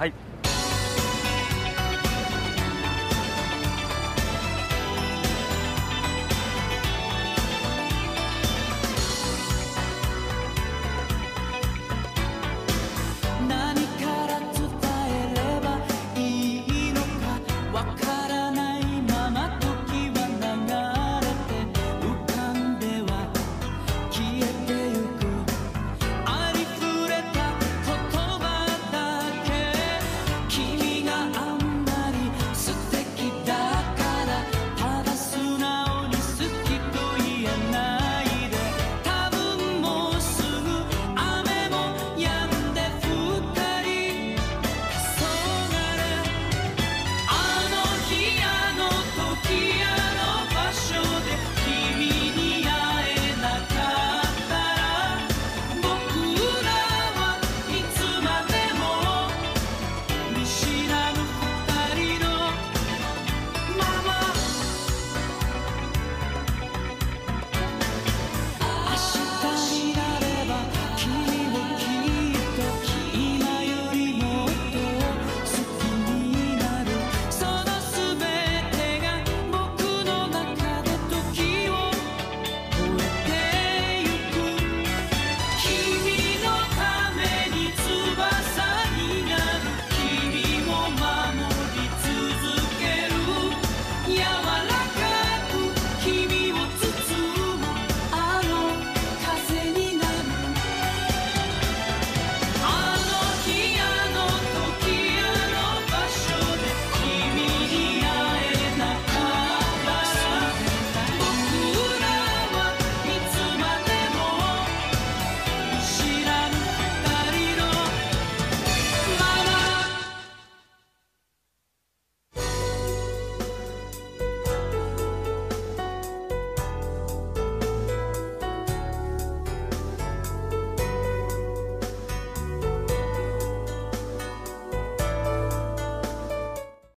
はい。